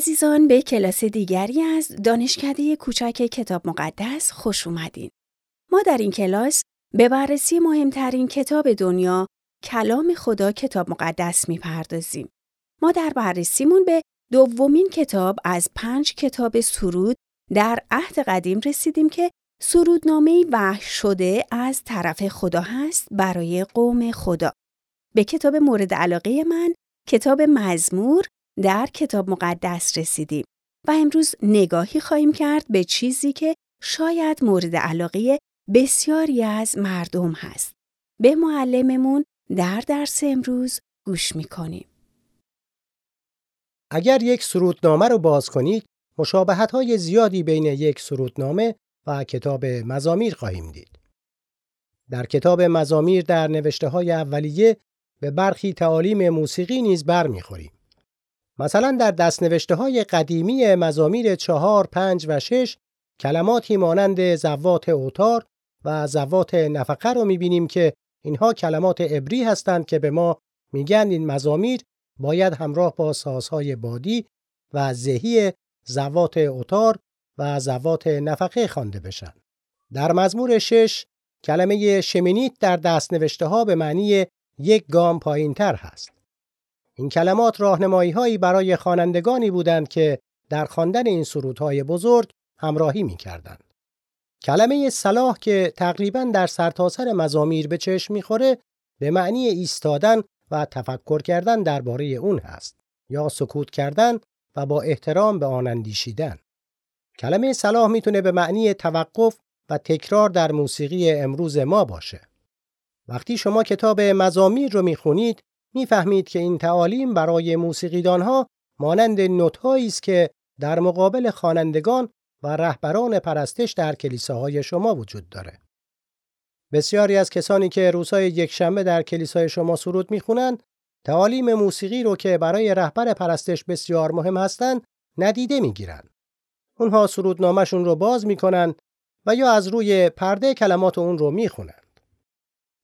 عزیزان به کلاس دیگری از دانشکده کوچک کتاب مقدس خوش اومدین. ما در این کلاس به بررسی مهمترین کتاب دنیا کلام خدا کتاب مقدس می‌پردازیم. ما در بررسیمون به دومین کتاب از پنج کتاب سرود در عهد قدیم رسیدیم که سرودنامه وحی شده از طرف خدا هست برای قوم خدا. به کتاب مورد علاقه من کتاب مزمور در کتاب مقدس رسیدیم و امروز نگاهی خواهیم کرد به چیزی که شاید مورد علاقه بسیاری از مردم هست. به معلممون در درس امروز گوش می‌کنیم. اگر یک سرودنامه رو باز کنید، مشابهت های زیادی بین یک سرودنامه و کتاب مزامیر خواهیم دید. در کتاب مزامیر در نوشته های اولیه به برخی تعالیم موسیقی نیز برمیخوریم. مثلا در دستنوشته های قدیمی مزامیر چهار، پنج و شش کلماتی مانند زوات اوتار و زوات نفقه رو می‌بینیم که اینها کلمات عبری هستند که به ما میگن این مزامیر باید همراه با سازهای بادی و زهی زوات اوتار و زوات نفقه خوانده بشن. در مزمور شش کلمه شمینیت در دستنوشته ها به معنی یک گام پایین تر هست. این کلمات راهنمایی هایی برای خوانندگانی بودند که در خواندن این سرودهای بزرگ همراهی می کردند. کلمه صلاح که تقریبا در سرتاسر مزامیر به چشم می‌خوره به معنی ایستادن و تفکر کردن درباره اون هست یا سکوت کردن و با احترام به آن اندیشیدن. کلمه صلاح می‌تونه به معنی توقف و تکرار در موسیقی امروز ما باشه. وقتی شما کتاب مزامیر رو می‌خونید می‌فهمید که این تعالیم برای موسیقیدانها مانند نوتهایی است که در مقابل خوانندگان و رهبران پرستش در کلیساهای شما وجود داره. بسیاری از کسانی که روزهای یکشنبه در کلیسای شما سرود می‌خونند تعالیم موسیقی رو که برای رهبر پرستش بسیار مهم هستند ندیده می‌گیرند. اونها سرودنامهشون رو باز می‌کنن و یا از روی پرده کلمات اون رو می‌خونند.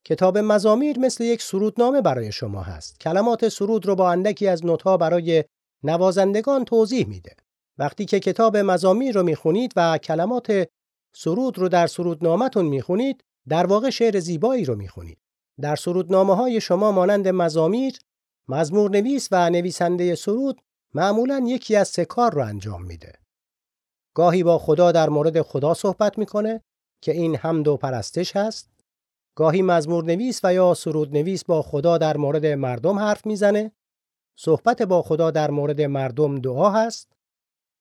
کتاب مزامیر مثل یک سرودنامه برای شما هست. کلمات سرود رو با اندکی از نوت‌ها برای نوازندگان توضیح میده. وقتی که کتاب مزامیر رو می‌خونید و کلمات سرود رو در سرودنامهتون می‌خونید در واقع شعر زیبایی رو می‌خونید. در سرودنامه های شما مانند مزامیر، مزمور نویس و نویسنده سرود معمولا یکی از سه کار رو انجام میده. گاهی با خدا در مورد خدا صحبت می‌کنه که این حمد و پرستش هست. گاهی مزمور نویس و یا سرود نویس با خدا در مورد مردم حرف می‌زنه. صحبت با خدا در مورد مردم دعا هست.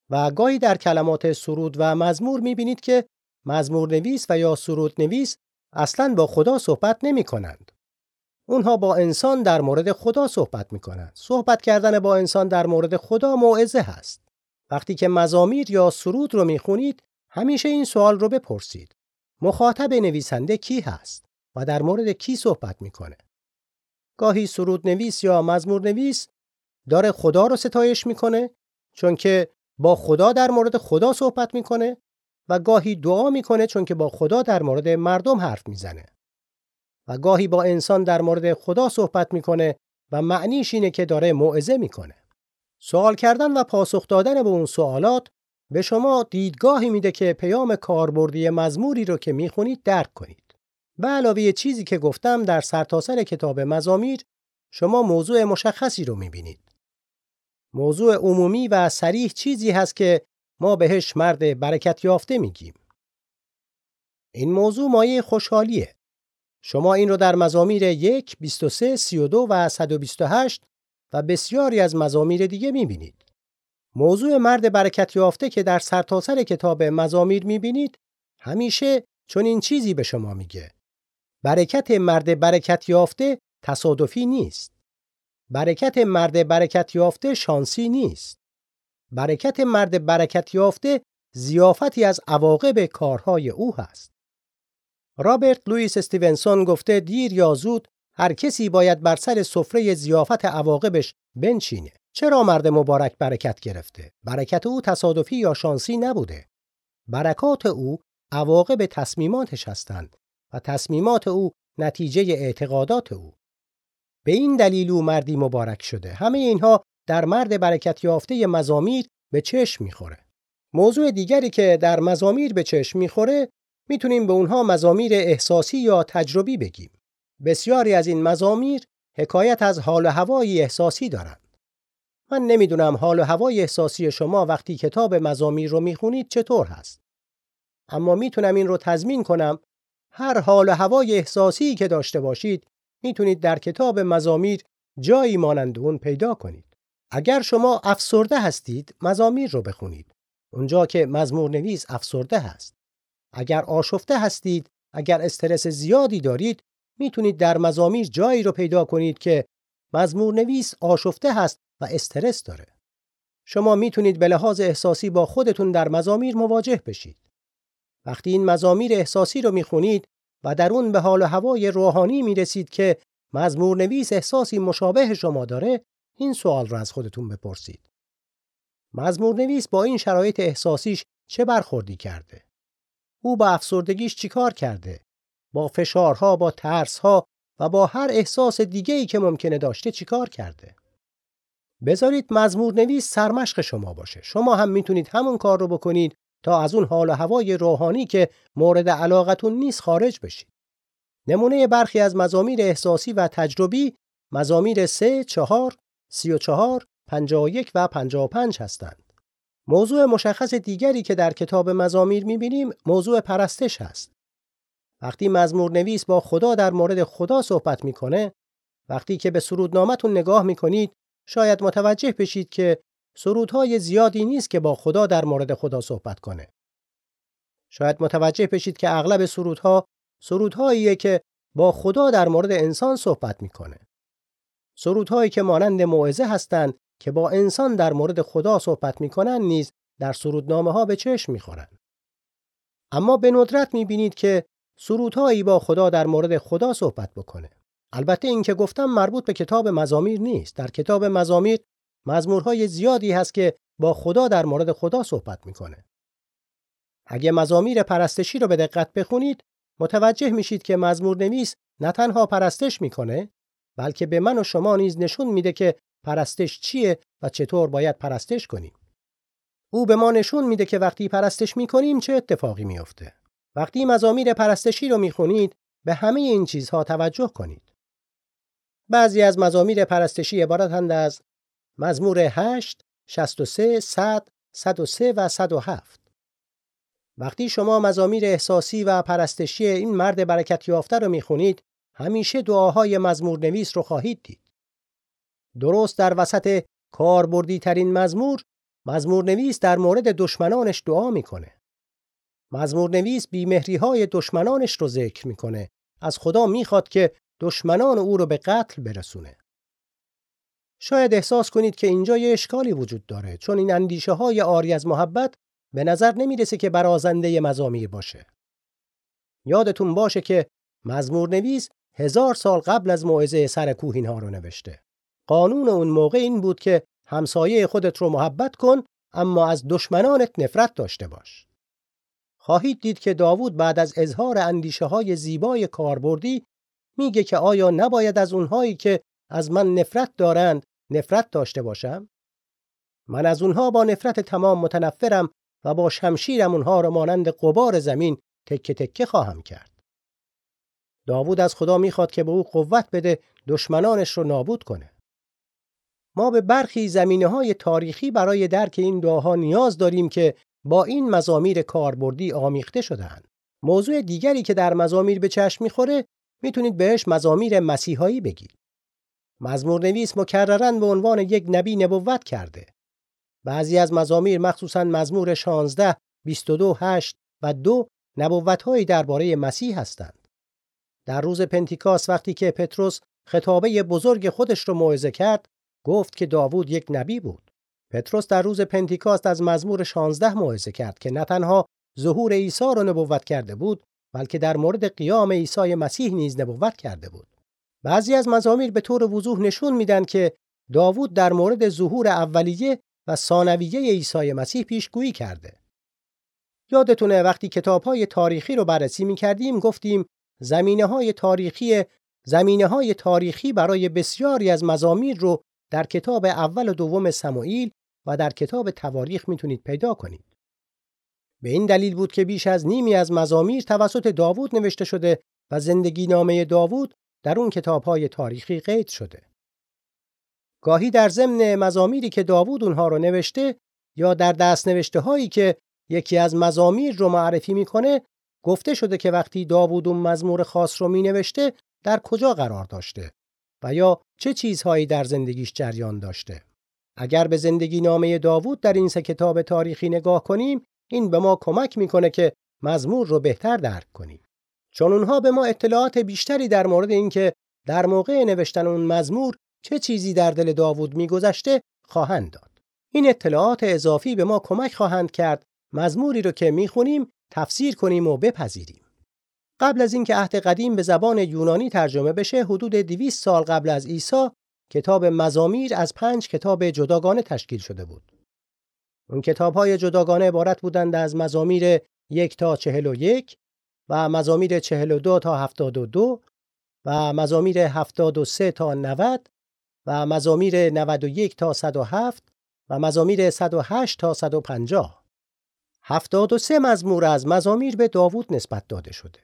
و گاهی در کلمات سرود و مزمور می‌بینید که مزمور نویس و یا سرود نویس اصلا با خدا صحبت نمی کنند. اونها با انسان در مورد خدا صحبت می کنند. صحبت کردن با انسان در مورد خدا موعظه هست. وقتی که مزامیر یا سرود رو می خونید همیشه این سوال رو بپرسید. مخاطب نویسنده کی هست و در مورد کی صحبت می‌کنه؟ گاهی سرود نویس یا مزمور نویس داره خدا رو ستایش می‌کنه چون که با خدا در مورد خدا صحبت می‌کنه و گاهی دعا می‌کنه چون که با خدا در مورد مردم حرف می‌زنه. و گاهی با انسان در مورد خدا صحبت می‌کنه و معنیش اینه که داره موعظه می‌کنه. سوال کردن و پاسخ دادن به اون سوالات به شما دیدگاهی میده که پیام کاربردی مزموری رو که می‌خونید درک کنید. به علاوه چیزی که گفتم در سرتاسر کتاب مزامیر شما موضوع مشخصی رو می‌بینید موضوع عمومی و سریح چیزی هست که ما بهش مرد برکت یافته میگیم. این موضوع مایه خوشحالیه. شما این رو در مزامیر 1, 23, 32 و 128 و بسیاری از مزامیر دیگه می‌بینید. موضوع مرد برکت یافته که در سرتاسر کتاب مزامیر می‌بینید همیشه چون این چیزی به شما میگه. برکت مرد برکت یافته تصادفی نیست. برکت مرد برکت یافته شانسی نیست. برکت مرد برکت یافته زیافتی از عواقب کارهای او هست. رابرت لوئیس استیونسون گفته دیر یا زود هر کسی باید بر سر سفره زیافت عواقبش بنشینه. چرا مرد مبارک برکت گرفته؟ برکت او تصادفی یا شانسی نبوده. برکات او عواقب تصمیماتش هستند و تصمیمات او نتیجه اعتقادات او. به این دلیل او مردی مبارک شده همه اینها در مرد برکت یافته مزامیر به چشم می‌خوره. موضوع دیگری که در مزامیر به چشم می‌خوره می‌تونیم به اونها مزامیر احساسی یا تجربی بگیم. بسیاری از این مزامیر حکایت از حال و هوای احساسی دارند. من نمی‌دونم حال و هوای احساسی شما وقتی کتاب مزامیر رو می‌خونید چطور هست. اما می‌تونم این رو تضمین کنم هر حال و هوای احساسی که داشته باشید می‌تونید در کتاب مزامیر جایی مانند اون پیدا کنید. اگر شما افسرده هستید مزامیر رو بخونید. اونجا که مزمور نویس افسرده هست. اگر آشفته هستید، اگر استرس زیادی دارید، می‌تونید در مزامیر جایی رو پیدا کنید که مزمور نویس آشفته هست و استرس داره. شما می‌تونید به لحاظ احساسی با خودتون در مزامیر مواجه بشید. وقتی این مزامیر احساسی رو می‌خونید و در اون به حال و هوای روحانی می‌رسید که مزمور نویس احساسی مشابه شما داره این سوال رو از خودتون بپرسید. مزمور نویس با این شرایط احساسیش چه برخوردی کرده؟ او با افسردگیش چیکار کرده؟ با فشارها، با ترسها و با هر احساس دیگه‌ای که ممکنه داشته چیکار کرده؟ بذارید مزمور نویس سرمشق شما باشه. شما هم می‌تونید همون کار رو بکنید تا از اون حال و هوای روحانی که مورد علاقتون نیست خارج بشید. نمونه برخی از مزامیر احساسی و تجربی مزامیر 3, 4, 34, 51 و 55 هستند. موضوع مشخص دیگری که در کتاب مزامیر می‌بینیم موضوع پرستش هست. وقتی مزمور نویس با خدا در مورد خدا صحبت می‌کنه، وقتی که به سرودنامتون نگاه می‌کنید، شاید متوجه بشید که سرودهای زیادی نیست که با خدا در مورد خدا صحبت کنه. شاید متوجه بشید که اغلب سرودها سرودهاییه که با خدا در مورد انسان صحبت می‌کنه. سرودهایی که مانند موعظه هستند که با انسان در مورد خدا صحبت می‌کنن نیز در سرودنامه ها به چشم می‌خورند. اما به ندرت می‌بینید که سرودهایی با خدا در مورد خدا صحبت بکنه. البته این که گفتم مربوط به کتاب مزامیر نیست. در کتاب مزامیر مزمورهای زیادی هست که با خدا در مورد خدا صحبت می‌کنه. اگه مزامیر پرستشی رو به دقت بخونید متوجه میشید که مزمور نویس نه تنها پرستش می‌کنه بلکه به من و شما نیز نشون میده که پرستش چیه و چطور باید پرستش کنیم. او به ما نشون میده که وقتی پرستش می‌کنیم چه اتفاقی میفته. وقتی مزامیر پرستشی رو می‌خونید به همه این چیزها توجه کنید. بعضی از مزامیر پرستشی عبارتند از مزمور 8، 63, 100, 103 و 107. وقتی شما مزامیر احساسی و پرستشی این مرد برکت یافته رو می‌خونید همیشه دعاهای مزمور نویس رو خواهید دید. درست در وسط کاربردی ترین مزمور مزمور نویس در مورد دشمنانش دعا می‌کنه. مزمور نویس بیمهری های دشمنانش رو ذکر می‌کنه. از خدا می‌خواد که دشمنان او رو به قتل برسونه. شاید احساس کنید که اینجا یه اشکالی وجود داره چون این اندیشه های آری از محبت به نظر نمی‌رسه که برازنده مزامیر باشه. یادتون باشه که مزمور نویس هزار سال قبل از موعظه سر کوه اینها رو نوشته. قانون اون موقع این بود که همسایه خودت رو محبت کن اما از دشمنانت نفرت داشته باش. خواهید دید که داوود بعد از اظهار اندیشه های زیبای کاربردی میگه که آیا نباید از اونهایی که از من نفرت دارند نفرت داشته باشم؟ من از اونها با نفرت تمام متنفرم و با شمشیرم اونها را مانند قبار زمین تکه تکه خواهم کرد. داوود از خدا می‌خواد که به او قوت بده دشمنانش رو نابود کنه. ما به برخی زمینه های تاریخی برای درک این دعاها نیاز داریم که با این مزامیر کاربردی آمیخته شدهاند. موضوع دیگری که در مزامیر به چشم می‌خوره می‌تونید بهش مزامیر مسیحایی بگید. مزمور نویس مکررن به عنوان یک نبی نبوت کرده. بعضی از مزامیر مخصوصا مزمور 16, 22, 8 و 2 نبوتهایی درباره مسیح هستند. در روز پنتیکاس وقتی که پتروس خطابه بزرگ خودش رو موعظه کرد، گفت که داوود یک نبی بود. پتروس در روز پنتیکاست از مزمور 16 موعظه کرد که نه تنها ظهور عیسی را نبوت کرده بود، بلکه در مورد قیام عیسی مسیح نیز نبوت کرده بود. بعضی از مزامیر به طور وضوح نشون میدن که داوود در مورد ظهور اولیه و ثانویه عیسی مسیح پیشگویی کرده. یادتونه وقتی کتاب‌های تاریخی رو بررسی می‌کردیم گفتیم زمینه‌های تاریخی زمینه‌های تاریخی برای بسیاری از مزامیر رو در کتاب اول و دوم سموئیل و در کتاب تواریخ می‌تونید پیدا کنید. به این دلیل بود که بیش از نیمی از مزامیر توسط داوود نوشته شده و زندگی نامه داوود در اون کتابهای تاریخی قید شده. گاهی در ضمن مزامیری که داوود اونها رو نوشته یا در دست نوشته هایی که یکی از مزامیر رو معرفی می‌کنه گفته شده که وقتی داوود اون مزمور خاص رو می نوشته در کجا قرار داشته و یا چه چیزهایی در زندگیش جریان داشته. اگر به زندگی نامه داوود در این سه کتاب تاریخی نگاه کنیم این به ما کمک می‌کنه که مزمور رو بهتر درک کنیم. چون اونها به ما اطلاعات بیشتری در مورد اینکه در موقع نوشتن اون مزمور چه چیزی در دل داوود میگذشته خواهند داد. این اطلاعات اضافی به ما کمک خواهند کرد مزموری رو که می‌خونیم تفسیر کنیم و بپذیریم. قبل از اینکه عهد قدیم به زبان یونانی ترجمه بشه حدود 200 سال قبل از عیسی کتاب مزامیر از پنج کتاب جداگانه تشکیل شده بود. اون کتاب های جداگانه عبارت بودند از مزامیر یک تا چهل و یک و مزامیر چهل و دو تا هفتاد و دو و مزامیر هفتاد و سه تا نود و مزامیر نود و یک تا صد و هفت و مزامیر صد و هشت تا صد و پنجاه. هفتاد و سه مزمور از مزامیر به داوود نسبت داده شده.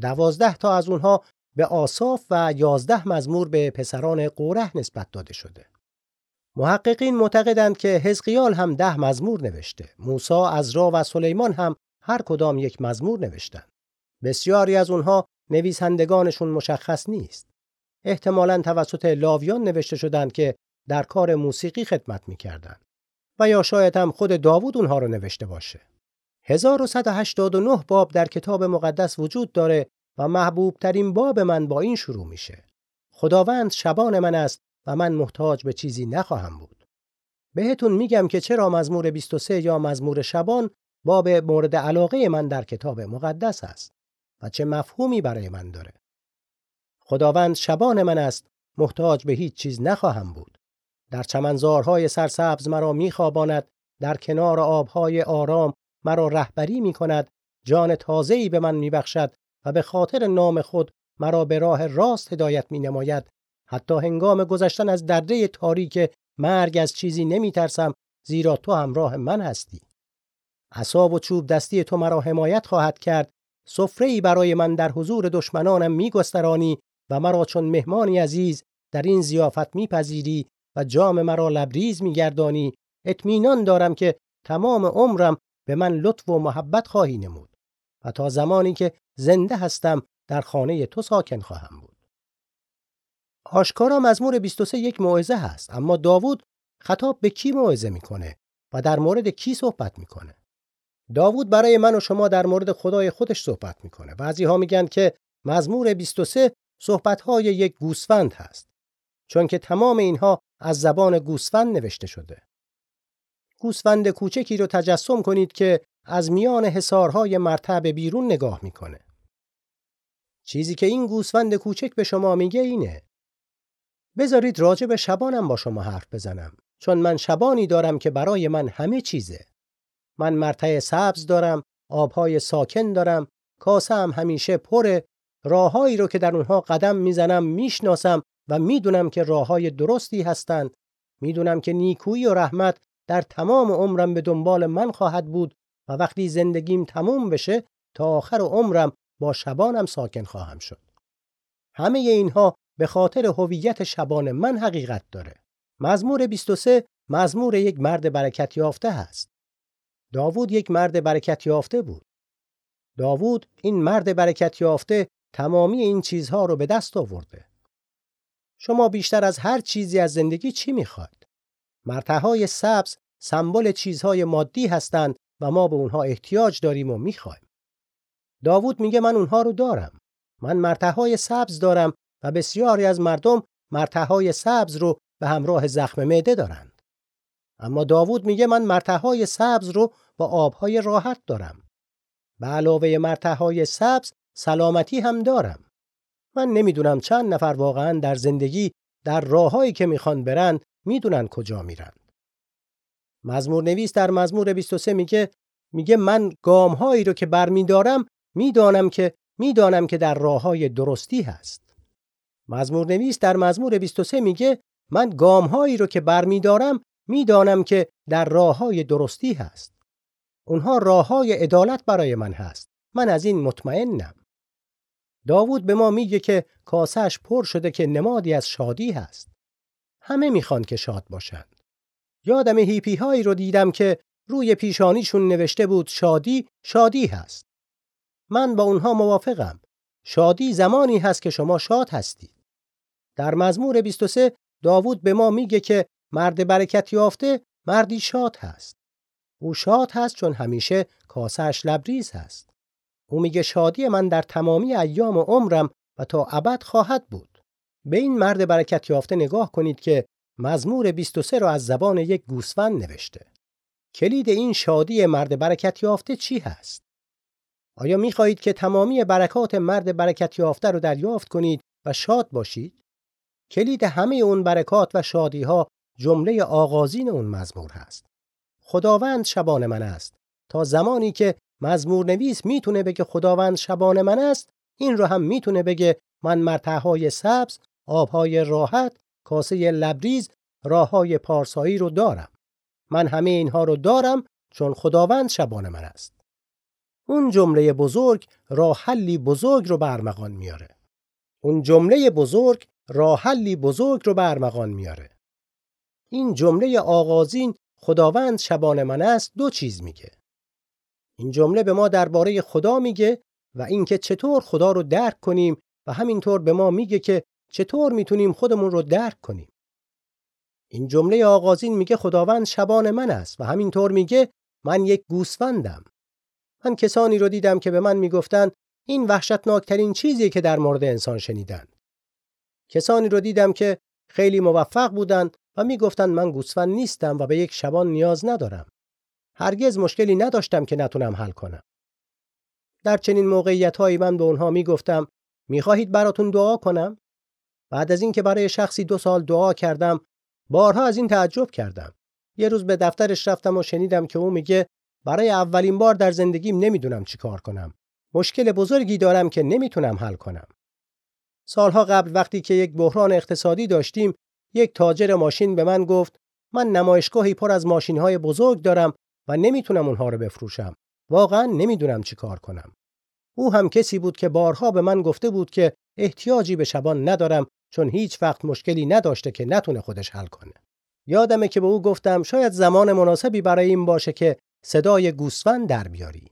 دوازده تا از اونها به آصاف و یازده مزمور به پسران قوره نسبت داده شده. محققین معتقدند که حزقیال هم ده مزمور نوشته. موسی، ازرا و سلیمان هم هر کدام یک مزمور نوشتند. بسیاری از اونها نویسندگانشون مشخص نیست. احتمالاً توسط لاویان نوشته شدند که در کار موسیقی خدمت می‌کردند. و یا شاید هم خود داوود اونها رو نوشته باشه. 1189 باب در کتاب مقدس وجود داره و محبوب ترین باب من با این شروع میشه. خداوند شبان من است و من محتاج به چیزی نخواهم بود. بهتون میگم که چرا مزمور 23 یا مزمور شبان باب مورد علاقه من در کتاب مقدس است و چه مفهومی برای من داره. خداوند شبان من است محتاج به هیچ چیز نخواهم بود. در چمنزارهای سرسبز مرا میخواباند در کنار آبهای آرام مرا رهبری می‌کند جان تازه‌ای به من میبخشد و به خاطر نام خود مرا به راه راست هدایت مینماید حتی هنگام گذشتن از درده تاریک مرگ از چیزی نمیترسم زیرا تو همراه من هستی عصا و چوب دستی تو مرا حمایت خواهد کرد سفره برای من در حضور دشمنانم میگسترانی و مرا چون مهمانی عزیز در این زیافت میپذیری و جام مرا لبریز میگردانی اطمینان دارم که تمام عمرم به من لطف و محبت خواهی نمود و تا زمانی که زنده هستم در خانه تو ساکن خواهم بود. آشکارا مزمور 23 یک موعظه هست اما داوود خطاب به کی موعظه می‌کنه و در مورد کی صحبت می‌کنه؟ داوود برای من و شما در مورد خدای خودش صحبت می‌کنه. بعضی ها میگن که مزمور 23 صحبت های یک گوسفند هست چون که تمام اینها از زبان گوسفند نوشته شده. گوسفند کوچکی رو تجسم کنید که از میان حصارهای مرتع بیرون نگاه می‌کنه. چیزی که این گوسفند کوچک به شما میگه اینه. بذارید راجع به شبانم با شما حرف بزنم چون من شبانی دارم که برای من همه چیزه. من مرتع سبز دارم آبهای ساکن دارم کاسه هم همیشه پره. راههایی رو که در اونها قدم می‌زنم می‌شناسم و می‌دونم که راههای درستی هستند. می‌دونم که نیکویی و رحمت در تمام عمرم به دنبال من خواهد بود و وقتی زندگیم تموم بشه تا آخر عمرم با شبانم ساکن خواهم شد. همه اینها به خاطر هویت شبان من حقیقت داره. مزمور 23 مزمور یک مرد برکت یافته هست. داوود یک مرد برکت یافته بود. داوود این مرد برکت یافته تمامی این چیزها رو به دست آورده. شما بیشتر از هر چیزی از زندگی چی می‌خواید؟ مرتهای سبز سمبل چیزهای مادی هستند و ما به اونها احتیاج داریم و می‌خوایم. داوود میگه من اونها رو دارم. من مرتهای سبز دارم و بسیاری از مردم مرتهای سبز رو به همراه زخم معده دارند اما داوود میگه من مرتهای سبز رو با آبهای راحت دارم. به علاوه مرتهای سبز سلامتی هم دارم. من نمی‌دونم چند نفر واقعا در زندگی در راههایی که می‌خوان برند می‌دونن کجا میرند مزمور نویس در مزمور 23 میگه میگه من گامهایی رو که برمیدارم می‌دانم که می‌دانم که در راههای درستی هست. مزمور نویس در مزمور 23 میگه من گامهایی رو که برمیدارم می‌دانم که در راه های درستی هست. اونها راه های عدالت برای من هست. من از این مطمئنم. داوود به ما میگه که کاسش پر شده که نمادی از شادی هست. همه می‌خوان که شاد باشند. یادم هیپی هایی رو دیدم که روی پیشانیشون نوشته بود شادی شادی هست. من با اونها موافقم. شادی زمانی هست که شما شاد هستید. در مزمور 23 داوود به ما میگه که مرد برکت یافته مردی شاد هست. او شاد هست چون همیشه کاسهش لبریز هست. او میگه شادی من در تمامی ایام و عمرم و تا ابد خواهد بود. به این مرد برکت یافته نگاه کنید که مزمور 23 را از زبان یک گوسفند نوشته. کلید این شادی مرد برکت یافته چی هست؟ آیا می‌خواهید که تمامی برکات مرد برکت یافته رو دریافت کنید و شاد باشید؟ کلید همه اون برکات و شادی ها جمله آغازین اون مزمور هست. خداوند شبان من است. تا زمانی که مزمور نویس می‌تونه بگه خداوند شبان من است، این رو هم می‌تونه بگه من مرتعهای سبز، آبهای راحت، کاسه لبریز، راههای پارسایی رو دارم. من همه اینها رو دارم چون خداوند شبان من است. اون جمله بزرگ راه حلی بزرگ رو برمغان میاره. اون جمله بزرگ راه حلی بزرگ رو برمغان میاره. این جمله آغازین خداوند شبان من است دو چیز میگه. این جمله به ما درباره خدا میگه و اینکه چطور خدا رو درک کنیم و همینطور به ما میگه که چطور می‌تونیم خودمون رو درک کنیم. این جمله آغازین میگه خداوند شبان من است و همینطور میگه من یک گوسفندم. من کسانی رو دیدم که به من می‌گفتن این وحشتناکترین چیزی که در مورد انسان شنیدن. کسانی رو دیدم که خیلی موفق بودند و می‌گفتند من گوسفند نیستم و به یک شبان نیاز ندارم. هرگز مشکلی نداشتم که نتونم حل کنم. در چنین موقعیت هایی من به اونها می‌گفتم می‌خواهید براتون دعا کنم؟ بعد از اینکه برای شخصی دو سال دعا کردم بارها از این تعجب کردم. یه روز به دفترش رفتم و شنیدم که او میگه برای اولین بار در زندگیم نمی‌دونم چی کار کنم. مشکل بزرگی دارم که نمی‌تونم حل کنم. سالها قبل وقتی که یک بحران اقتصادی داشتیم یک تاجر ماشین به من گفت من نمایشگاهی پر از ماشین‌های بزرگ دارم و نمی‌تونم اونها رو بفروشم. واقعا نمی‌دونم چی کار کنم. او هم کسی بود که بارها به من گفته بود که احتیاجی به شبان ندارم چون هیچ وقت مشکلی نداشته که نتونه خودش حل کنه. یادمه که به او گفتم شاید زمان مناسبی برای این باشه که صدای گوسفند در بیاری.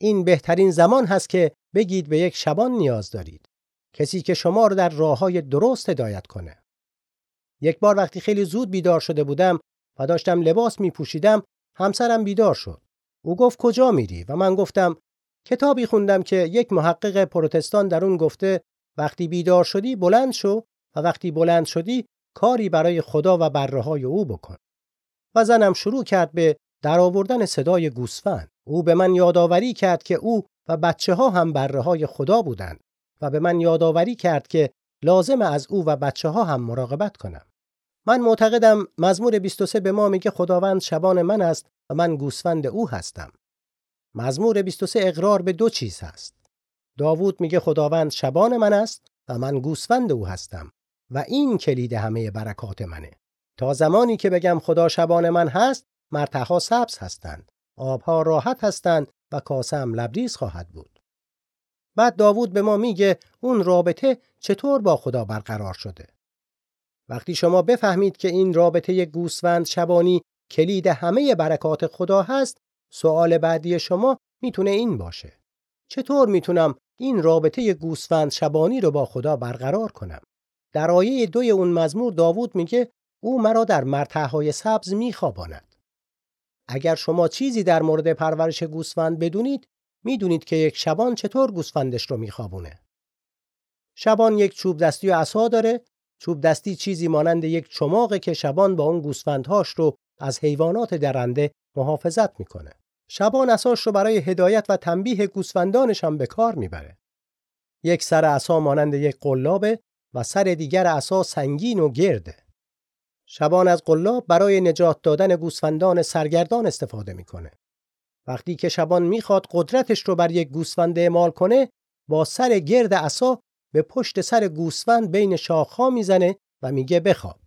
این بهترین زمان هست که بگید به یک شبان نیاز دارید. کسی که شما رو در راه های درست هدایت کنه. یک بار وقتی خیلی زود بیدار شده بودم و داشتم لباس می پوشیدم همسرم بیدار شد. او گفت کجا میری و من گفتم کتابی خوندم که یک محقق پروتستان در اون گفته وقتی بیدار شدی بلند شو و وقتی بلند شدی کاری برای خدا و بره های او بکن. و زنم شروع کرد به درآوردن صدای گوسفند. او به من یادآوری کرد که او و بچه ها هم بره های خدا بودند و به من یادآوری کرد که لازم از او و بچه ها هم مراقبت کنم. من معتقدم مزمور 23 به ما میگه خداوند شبان من است و من گوسفند او هستم. مزمور 23 اقرار به دو چیز هست. داوود میگه خداوند شبان من است و من گوسفند او هستم و این کلید همه برکات منه. تا زمانی که بگم خدا شبان من هست، مرتها سبز هستند، آبها راحت هستند و کاسم لبریز خواهد بود. بعد داوود به ما میگه اون رابطه چطور با خدا برقرار شده. وقتی شما بفهمید که این رابطه گوسفند شبانی کلید همه برکات خدا هست، سوال بعدی شما می‌تونه این باشه. چطور می‌تونم این رابطه گوسفند شبانی رو با خدا برقرار کنم؟ در آیه دوی اون مزمور داوود میگه او مرا در مرتعهای سبز میخواباند. اگر شما چیزی در مورد پرورش گوسفند بدونید، می‌دونید که یک شبان چطور گوسفندش رو میخوابونه. شبان یک چوب دستی و عصا داره چوب دستی چیزی مانند یک چماقه که شبان با اون گوسفندهاش رو از حیوانات درنده محافظت می‌کنه. شبان اساش رو برای هدایت و تنبیه گوسفندانش هم به کار می‌بره. یک سر عصا مانند یک قلابه و سر دیگر عصا سنگین و گرده. شبان از قلاب برای نجات دادن گوسفندان سرگردان استفاده می‌کنه. وقتی که شبان می‌خواد قدرتش رو بر یک گوسفند اعمال کنه با سر گرد عصا به پشت سر گوسفند بین شاخها می‌زنه و میگه بخواب.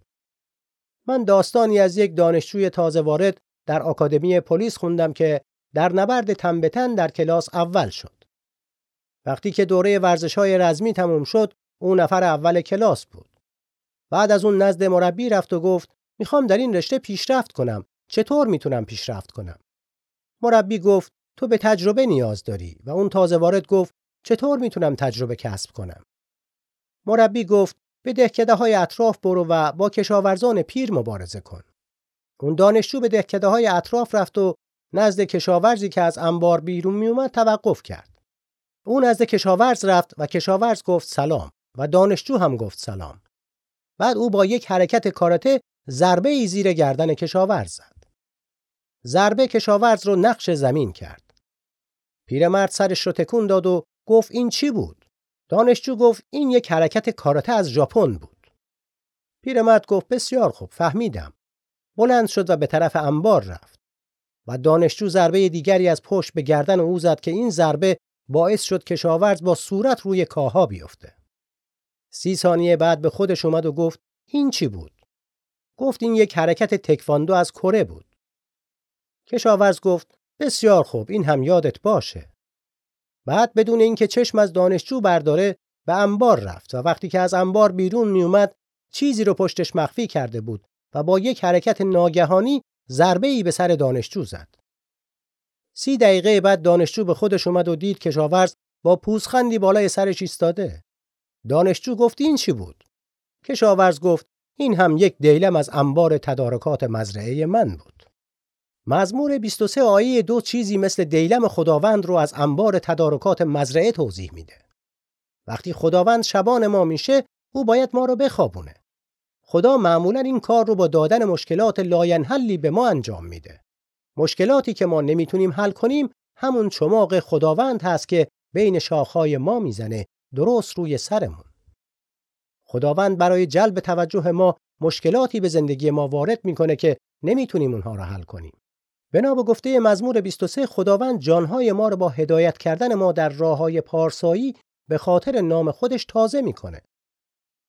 من داستانی از یک دانشجوی تازه وارد در آکادمی پلیس خوندم که در نبرد تن در کلاس اول شد. وقتی که دوره ورزش های رزمی تموم شد، اون نفر اول کلاس بود. بعد از اون نزد مربی رفت و گفت می‌خوام در این رشته پیشرفت کنم. چطور می‌تونم پیشرفت کنم؟ مربی گفت تو به تجربه نیاز داری و اون تازه وارد گفت چطور می‌تونم تجربه کسب کنم؟ مربی گفت به دهکده های اطراف برو و با کشاورزان پیر مبارزه کن. اون دانشجو به دهکده های اطراف رفت و نزد کشاورزی که از انبار بیرون میومد توقف کرد. اون نزد کشاورز رفت و کشاورز گفت سلام و دانشجو هم گفت سلام. بعد او با یک حرکت کاراته ضربه ای زیر گردن کشاورز زد. ضربه کشاورز رو نقش زمین کرد. پیرمرد سرش رو تکون داد و گفت این چی بود؟ دانشجو گفت این یک حرکت کاراته از ژاپن بود. پیرمرد گفت بسیار خوب فهمیدم. بلند شد و به طرف انبار رفت. و دانشجو ضربه دیگری از پشت به گردن او زد که این ضربه باعث شد کشاورز با صورت روی کاها بیفته. سی ثانیه بعد به خودش اومد و گفت این چی بود؟ گفت این یک حرکت تکواندو از کره بود. کشاورز گفت بسیار خوب این هم یادت باشه. بعد بدون اینکه چشم از دانشجو برداره به انبار رفت و وقتی که از انبار بیرون می اومد چیزی رو پشتش مخفی کرده بود و با یک حرکت ناگهانی ضربه ای به سر دانشجو زد. سی دقیقه بعد دانشجو به خودش اومد و دید کشاورز با پوزخندی بالای سرش ایستاده. دانشجو گفت این چی بود؟ کشاورز گفت این هم یک دیلم از انبار تدارکات مزرعه من بود. مزمور 23 آیه دو چیزی مثل دیلم خداوند رو از انبار تدارکات مزرعه توضیح میده. وقتی خداوند شبان ما میشه، او باید ما رو بخوابونه. خدا معمولا این کار رو با دادن مشکلات لاینحلی به ما انجام میده. مشکلاتی که ما نمی‌تونیم حل کنیم همون چماق خداوند هست که بین شاخهای ما می‌زنه درست روی سرمون. خداوند برای جلب توجه ما مشکلاتی به زندگی ما وارد می‌کنه که نمی‌تونیم اونها را حل کنیم. بنا به گفته مزمور 23 خداوند جانهای ما رو با هدایت کردن ما در راه های پارسایی به خاطر نام خودش تازه می‌کنه.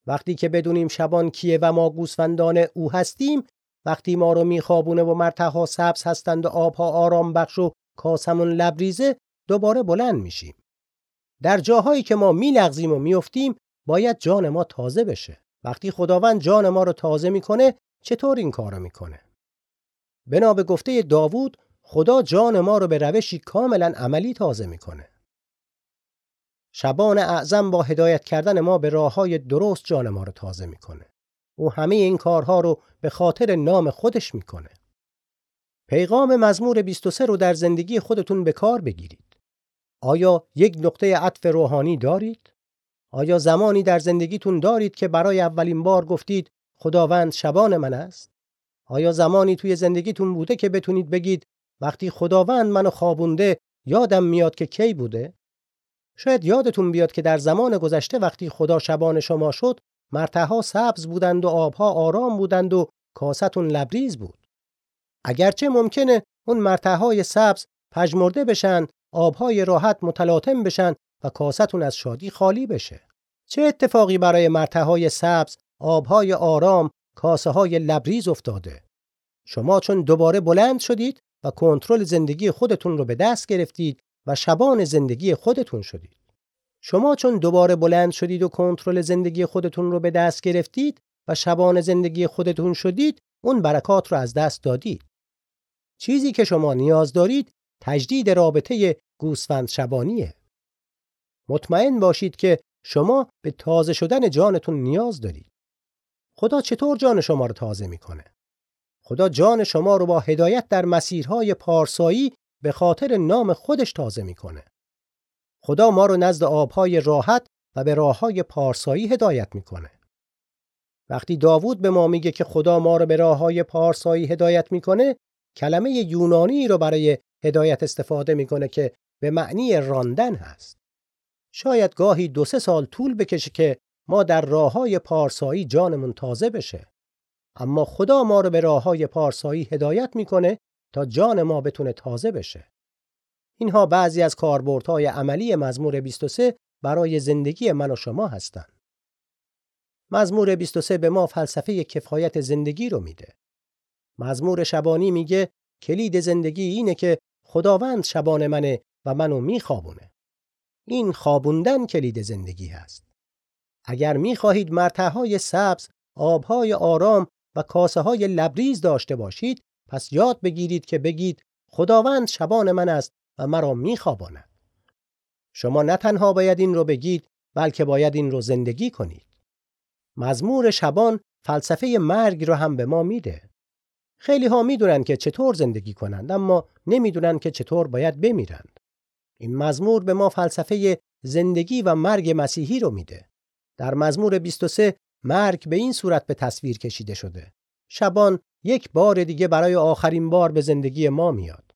وقتی که بدونیم شبان کیه و ما گوسفندان او هستیم وقتی ما رو میخوابونه و مرتها سبز هستند و آبها آرام بخش و کاسمون لبریزه دوباره بلند میشیم. در جاهایی که ما میلغزیم و میفتیم باید جان ما تازه بشه. وقتی خداوند جان ما رو تازه می‌کنه چطور این کارو می‌کنه؟ بنا به گفته داوود خدا جان ما رو به روشی کاملا عملی تازه می‌کنه. شبان اعظم با هدایت کردن ما به راه های درست جان ما رو تازه می‌کنه. او همه این کارها رو به خاطر نام خودش می‌کنه. پیغام مزمور 23 رو در زندگی خودتون به کار بگیرید. آیا یک نقطه عطف روحانی دارید؟ آیا زمانی در زندگیتون دارید که برای اولین بار گفتید خداوند شبان من است؟ آیا زمانی توی زندگیتون بوده که بتونید بگید وقتی خداوند منو خوابونده یادم میاد که کی بوده؟ شاید یادتون بیاد که در زمان گذشته وقتی خدا شبان شما شد مرتها سبز بودند و آبها آرام بودند و کاستون لبریز بود. اگرچه ممکنه اون مرتهای سبز پژمرده بشن، آبهای راحت متلاطم بشن و کاستون از شادی خالی بشه. چه اتفاقی برای مرتهای سبز، آبهای آرام، کاسه های لبریز افتاده؟ شما چون دوباره بلند شدید و کنترل زندگی خودتون رو به دست گرفتید و شبان زندگی خودتون شدید. شما چون دوباره بلند شدید و کنترل زندگی خودتون رو به دست گرفتید و شبان زندگی خودتون شدید اون برکات رو از دست دادید. چیزی که شما نیاز دارید تجدید رابطه گوسفند شبانیه. مطمئن باشید که شما به تازه شدن جانتون نیاز دارید. خدا چطور جان شما رو تازه می‌کنه؟ خدا جان شما رو با هدایت در مسیرهای پارسایی به خاطر نام خودش تازه می‌کنه. خدا ما رو نزد آبهای راحت و به راههای پارسایی هدایت می‌کنه. وقتی داوود به ما میگه که خدا ما رو به راههای پارسایی هدایت می‌کنه، کلمه یونانی رو برای هدایت استفاده می‌کنه که به معنی راندن هست. شاید گاهی دو سه سال طول بکشه که ما در راههای پارسایی جانمون تازه بشه. اما خدا ما رو به راههای پارسایی هدایت می‌کنه تا جان ما بتونه تازه بشه. اینها بعضی از کاربردهای عملی مزمور 23 برای زندگی من و شما هستند. مزمور 23 به ما فلسفه کفایت زندگی رو میده. مزمور شبانی میگه کلید زندگی اینه که خداوند شبان منه و منو میخوابونه. این خوابوندن کلید زندگی هست. اگر می‌خواهید مرتعهای سبز، آبهای آرام و کاسه های لبریز داشته باشید پس یاد بگیرید که بگید خداوند شبان من است و مرا میخواباند. شما نه تنها باید این رو بگید بلکه باید این رو زندگی کنید. مزمور شبان فلسفه مرگ رو هم به ما میده. خیلی ها می‌دونن که چطور زندگی کنند اما نمی‌دونن که چطور باید بمیرند. این مزمور به ما فلسفه زندگی و مرگ مسیحی رو میده. در مزمور 23 مرگ به این صورت به تصویر کشیده شده. شبان یک بار دیگه برای آخرین بار به زندگی ما میاد.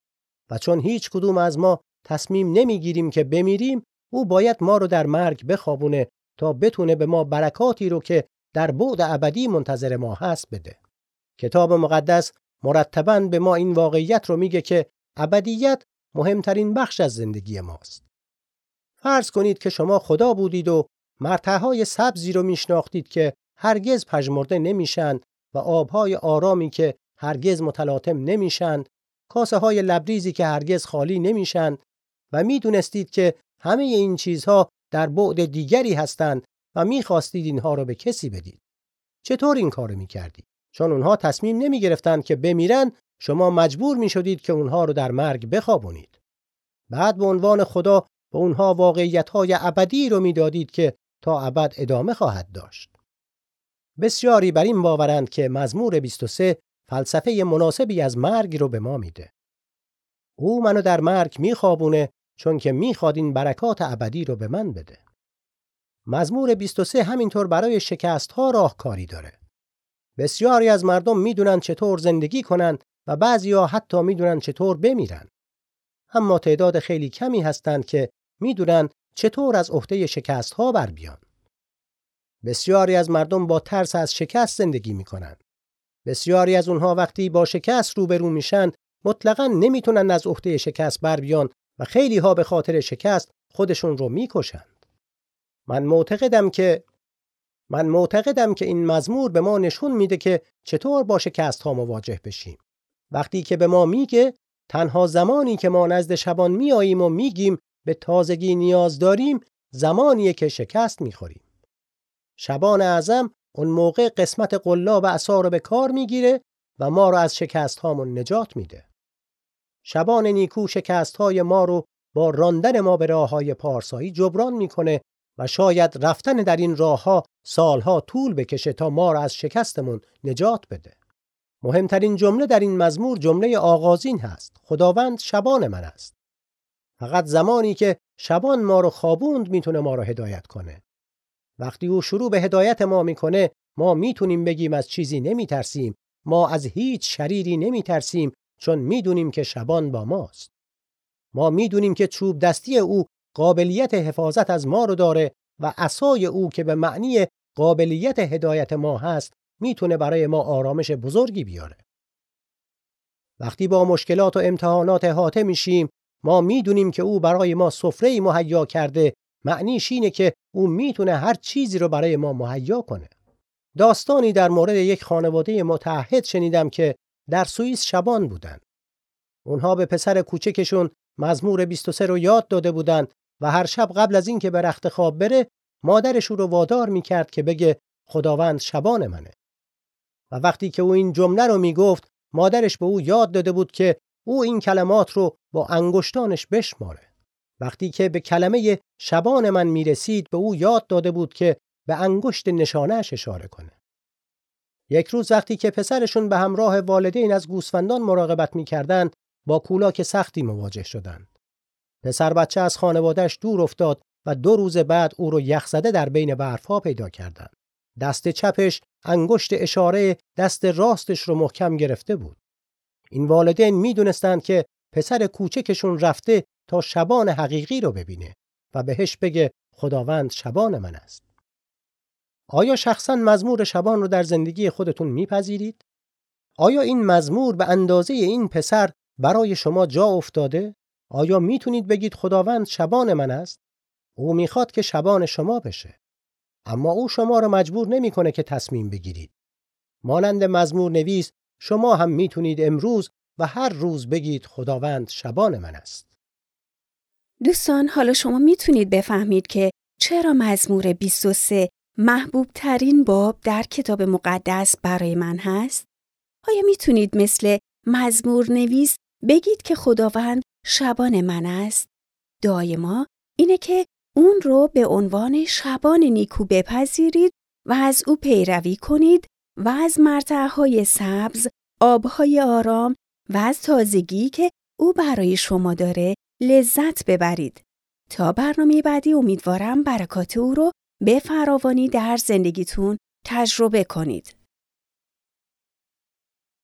و چون هیچ کدوم از ما تصمیم نمی‌گیریم که بمیریم او باید ما رو در مرگ بخوابونه تا بتونه به ما برکاتی رو که در بعد ابدی منتظر ما هست بده. کتاب مقدس مرتبا به ما این واقعیت رو میگه که ابدیت مهمترین بخش از زندگی ماست. فرض کنید که شما خدا بودید و مرتعهای سبزی رو میشناختید که هرگز پژمرده نمیشند و آبهای آرامی که هرگز متلاطم نمیشند، کاسه های لبریزی که هرگز خالی نمیشند و می‌دونستید که همه این چیزها در بعد دیگری هستند و می‌خواستید اینها رو به کسی بدید. چطور این کارو می‌کردید؟ چون اونها تصمیم نمی گرفتن که بمیرن شما مجبور می شدید که اونها رو در مرگ بخوابونید. بعد به عنوان خدا به اونها واقعیت های ابدی رو می‌دادید که تا ابد ادامه خواهد داشت. بسیاری بر این باورند که مزمور 23 فلسفه مناسبی از مرگ رو به ما میده. او منو در مرگ میخوابونه چون که می‌خواد این برکات ابدی رو به من بده. مزمور 23 همینطور برای شکست ها راهکاری داره. بسیاری از مردم می‌دونن چطور زندگی کنن و بعضیا حتی می‌دونن چطور بمیرن. اما تعداد خیلی کمی هستند که می‌دونن چطور از عهده شکست ها بر بیان. بسیاری از مردم با ترس از شکست زندگی می‌کنن. بسیاری از اونها وقتی با شکست روبرو میشن مطلقا نمی‌تونن از عهده شکست بر بیان و خیلی ها به خاطر شکست خودشون رو می‌کشند. من معتقدم که من معتقدم که این مزمور به ما نشون میده که چطور با شکست ها مواجه بشیم. وقتی که به ما میگه تنها زمانی که ما نزد شبان میاییم و میگیم به تازگی نیاز داریم زمانیه که شکست می‌خوریم. شبان اعظم اون موقع قسمت قلاب عصا رو به کار می‌گیره و ما رو از شکست هامون نجات میده. شبان نیکو شکست های ما رو با راندن ما به راه های پارسایی جبران می‌کنه و شاید رفتن در این راه ها سالها طول بکشه تا ما را از شکستمون نجات بده. مهمترین جمله در این مزمور جمله آغازین هست. خداوند شبان من است. فقط زمانی که شبان ما رو خوابوند می‌تونه ما رو هدایت کنه. وقتی او شروع به هدایت ما می‌کنه ما می‌تونیم بگیم از چیزی نمیترسیم. ما از هیچ شریری نمیترسیم چون می‌دونیم که شبان با ماست. ما می‌دونیم که چوب دستی او قابلیت حفاظت از ما رو داره و عصای او که به معنی قابلیت هدایت ما هست می‌تونه برای ما آرامش بزرگی بیاره. وقتی با مشکلات و امتحانات احاطه میشیم ما می‌دونیم که او برای ما سفره مهیا کرده معنیش اینه که او می‌تونه هر چیزی رو برای ما مهیا کنه. داستانی در مورد یک خانواده متحد شنیدم که در سوئیس شبان بودن. اونها به پسر کوچکشون مزمور 23 رو یاد داده بودند و هر شب قبل از اینکه به رخت خواب بره مادرش او رو وادار می‌کرد که بگه خداوند شبان منه. و وقتی که او این جمله رو می‌گفت مادرش به او یاد داده بود که او این کلمات رو با انگشتانش بشماره. وقتی که به کلمه شبان من می‌رسید به او یاد داده بود که به انگشت نشانهش اشاره کنه. یک روز وقتی که پسرشون به همراه والدین از گوسفندان مراقبت می‌کردند با کولاک سختی مواجه شدند. پسر بچه از خانوادهش دور افتاد و دو روز بعد او رو یخزده در بین برفها پیدا کردند. دست چپش انگشت اشاره دست راستش رو محکم گرفته بود. این والدین می‌دونستند که پسر کوچکشون رفته تا شبان حقیقی رو ببینه و بهش بگه خداوند شبان من است. آیا شخصا مزمور شبان رو در زندگی خودتون میپذیرید؟ آیا این مزمور به اندازه این پسر برای شما جا افتاده؟ آیا می‌تونید بگید خداوند شبان من است؟ او می‌خواد که شبان شما بشه. اما او شما را مجبور نمی‌کنه که تصمیم بگیرید. مانند مزمور نویس شما هم می‌تونید امروز و هر روز بگید خداوند شبان من است. دوستان حالا شما می‌تونید بفهمید که چرا مزمور 23 محبوب ترین باب در کتاب مقدس برای من هست؟ آیا می‌تونید مثل مزمور نویس بگید که خداوند شبان من است؟ دایما اینه که اون رو به عنوان شبان نیکو بپذیرید و از او پیروی کنید و از مرتعهای سبز، آبهای آرام و از تازگی که او برای شما داره لذت ببرید. تا برنامه بعدی امیدوارم برکات او رو به فراوانی در زندگیتون تجربه کنید.